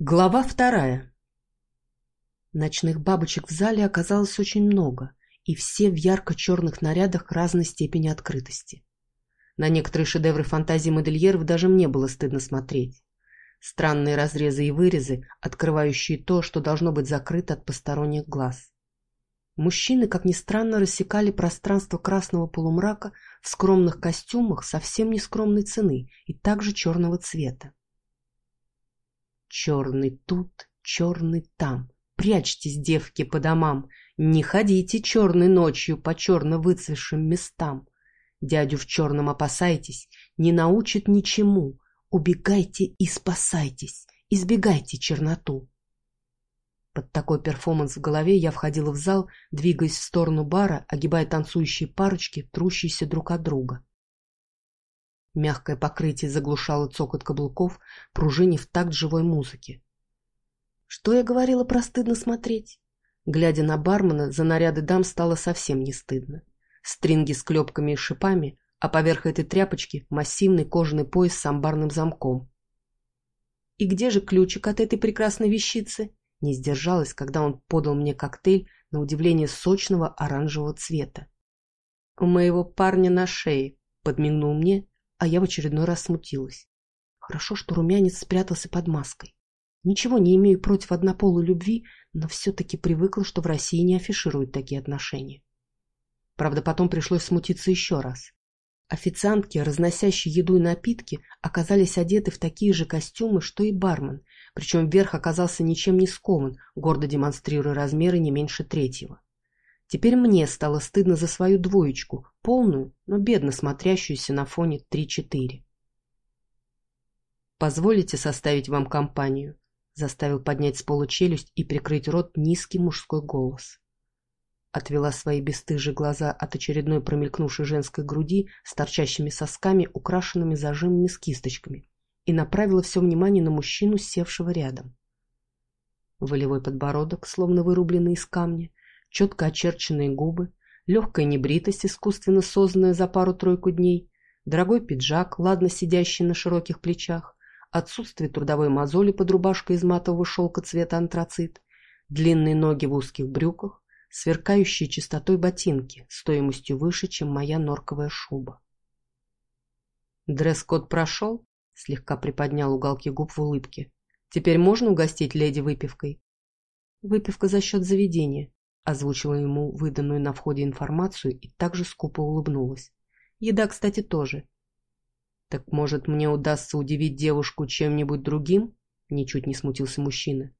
Глава вторая. Ночных бабочек в зале оказалось очень много, и все в ярко-черных нарядах разной степени открытости. На некоторые шедевры фантазии модельеров даже мне было стыдно смотреть. Странные разрезы и вырезы, открывающие то, что должно быть закрыто от посторонних глаз. Мужчины, как ни странно, рассекали пространство красного полумрака в скромных костюмах совсем не скромной цены и также черного цвета. Черный тут, черный там. Прячьтесь, девки, по домам. Не ходите черной ночью по черно выцвевшим местам. Дядю в черном опасайтесь, не научит ничему. Убегайте и спасайтесь, избегайте черноту. Под такой перформанс в голове я входила в зал, двигаясь в сторону бара, огибая танцующие парочки, трущиеся друг от друга. Мягкое покрытие заглушало цокот каблуков, пружине в такт живой музыки. Что я говорила про стыдно смотреть? Глядя на бармена, за наряды дам стало совсем не стыдно. Стринги с клепками и шипами, а поверх этой тряпочки массивный кожаный пояс с амбарным замком. «И где же ключик от этой прекрасной вещицы?» Не сдержалась, когда он подал мне коктейль на удивление сочного оранжевого цвета. «У моего парня на шее», — подмигнул мне а я в очередной раз смутилась. Хорошо, что румянец спрятался под маской. Ничего не имею против однополой любви, но все-таки привыкла, что в России не афишируют такие отношения. Правда, потом пришлось смутиться еще раз. Официантки, разносящие еду и напитки, оказались одеты в такие же костюмы, что и бармен, причем верх оказался ничем не скован, гордо демонстрируя размеры не меньше третьего. Теперь мне стало стыдно за свою двоечку, полную, но бедно смотрящуюся на фоне 3-4. «Позволите составить вам компанию?» заставил поднять с пола челюсть и прикрыть рот низкий мужской голос. Отвела свои бесстыжие глаза от очередной промелькнувшей женской груди с торчащими сосками, украшенными зажимами с кисточками, и направила все внимание на мужчину, севшего рядом. Волевой подбородок, словно вырубленный из камня, четко очерченные губы, легкая небритость, искусственно созданная за пару-тройку дней, дорогой пиджак, ладно сидящий на широких плечах, отсутствие трудовой мозоли под рубашкой из матового шелка цвета антрацит, длинные ноги в узких брюках, сверкающие чистотой ботинки, стоимостью выше, чем моя норковая шуба. «Дресс-код прошел?» — слегка приподнял уголки губ в улыбке. «Теперь можно угостить леди выпивкой?» «Выпивка за счет заведения», Озвучила ему выданную на входе информацию и также скупо улыбнулась. Еда, кстати, тоже. «Так, может, мне удастся удивить девушку чем-нибудь другим?» Ничуть не смутился мужчина.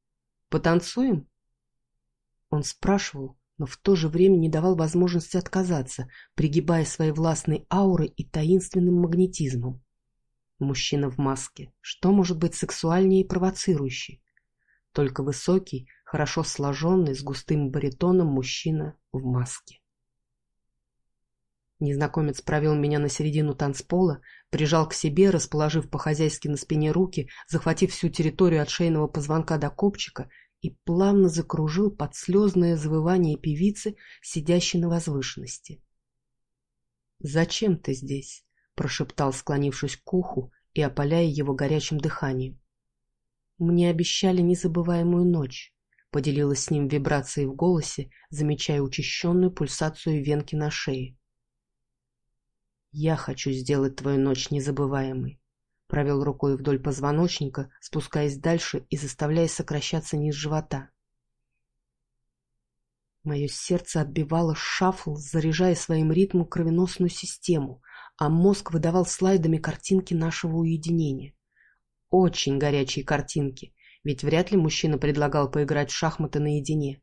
«Потанцуем?» Он спрашивал, но в то же время не давал возможности отказаться, пригибая своей властной аурой и таинственным магнетизмом. Мужчина в маске. Что может быть сексуальнее и провоцирующий? Только высокий, хорошо сложенный, с густым баритоном мужчина в маске. Незнакомец провел меня на середину танцпола, прижал к себе, расположив по-хозяйски на спине руки, захватив всю территорию от шейного позвонка до копчика и плавно закружил под слезное завывание певицы, сидящей на возвышенности. «Зачем ты здесь?» — прошептал, склонившись к уху и опаляя его горячим дыханием. «Мне обещали незабываемую ночь поделилась с ним вибрацией в голосе, замечая учащенную пульсацию венки на шее. «Я хочу сделать твою ночь незабываемой», — провел рукой вдоль позвоночника, спускаясь дальше и заставляя сокращаться низ живота. Мое сердце отбивало шафл, заряжая своим ритмом кровеносную систему, а мозг выдавал слайдами картинки нашего уединения. Очень горячие картинки, ведь вряд ли мужчина предлагал поиграть в шахматы наедине.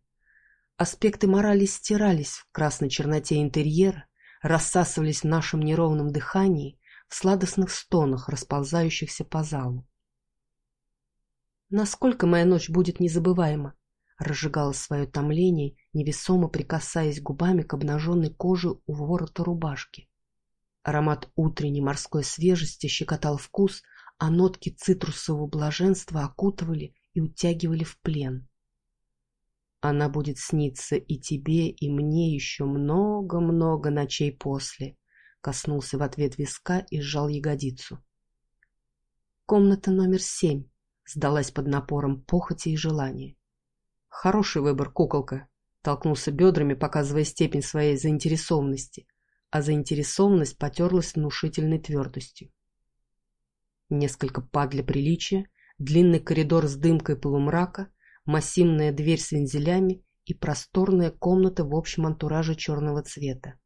Аспекты морали стирались в красной черноте интерьера, рассасывались в нашем неровном дыхании, в сладостных стонах, расползающихся по залу. «Насколько моя ночь будет незабываема?» разжигала свое томление, невесомо прикасаясь губами к обнаженной коже у ворота рубашки. Аромат утренней морской свежести щекотал вкус, а нотки цитрусового блаженства окутывали и утягивали в плен. Она будет сниться и тебе, и мне еще много-много ночей после, коснулся в ответ виска и сжал ягодицу. Комната номер семь, сдалась под напором похоти и желания. «Хороший выбор, куколка», — толкнулся бедрами, показывая степень своей заинтересованности, а заинтересованность потерлась внушительной твердостью. Несколько пад для приличия, длинный коридор с дымкой полумрака, массивная дверь с вензелями и просторная комната в общем антураже черного цвета.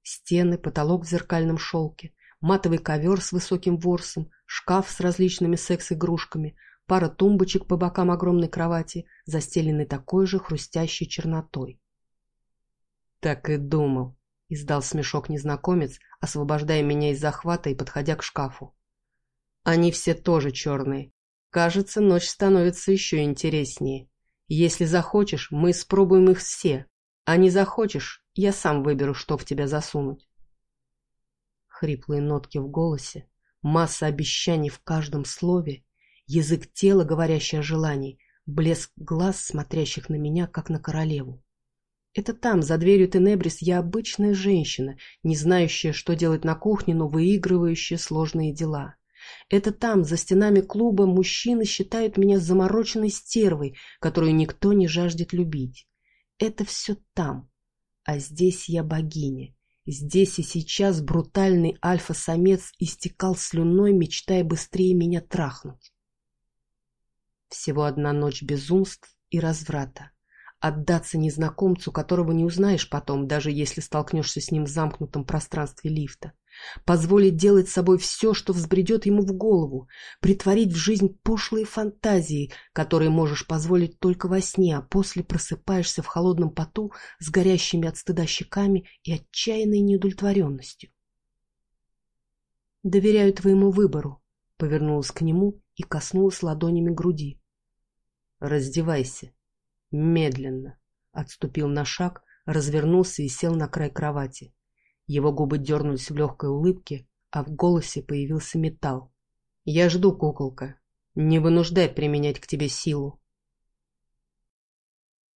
Стены, потолок в зеркальном шелке, матовый ковер с высоким ворсом, шкаф с различными секс-игрушками, пара тумбочек по бокам огромной кровати, застеленной такой же хрустящей чернотой. «Так и думал», — издал смешок незнакомец, освобождая меня из захвата и подходя к шкафу. «Они все тоже черные. Кажется, ночь становится еще интереснее. Если захочешь, мы спробуем их все, а не захочешь, я сам выберу, что в тебя засунуть. Хриплые нотки в голосе, масса обещаний в каждом слове, язык тела, говорящий о желании, блеск глаз, смотрящих на меня, как на королеву. Это там, за дверью Тенебрис, я обычная женщина, не знающая, что делать на кухне, но выигрывающая сложные дела. Это там, за стенами клуба, мужчины считают меня замороченной стервой, которую никто не жаждет любить. Это все там. А здесь я богиня. Здесь и сейчас брутальный альфа-самец истекал слюной, мечтая быстрее меня трахнуть. Всего одна ночь безумств и разврата. Отдаться незнакомцу, которого не узнаешь потом, даже если столкнешься с ним в замкнутом пространстве лифта. Позволить делать собой все, что взбредет ему в голову, притворить в жизнь пошлые фантазии, которые можешь позволить только во сне, а после просыпаешься в холодном поту с горящими от стыда щеками и отчаянной неудовлетворенностью. «Доверяю твоему выбору», — повернулась к нему и коснулась ладонями груди. «Раздевайся. Медленно», — отступил на шаг, развернулся и сел на край кровати. Его губы дернулись в легкой улыбке, а в голосе появился металл. «Я жду, куколка. Не вынуждай применять к тебе силу.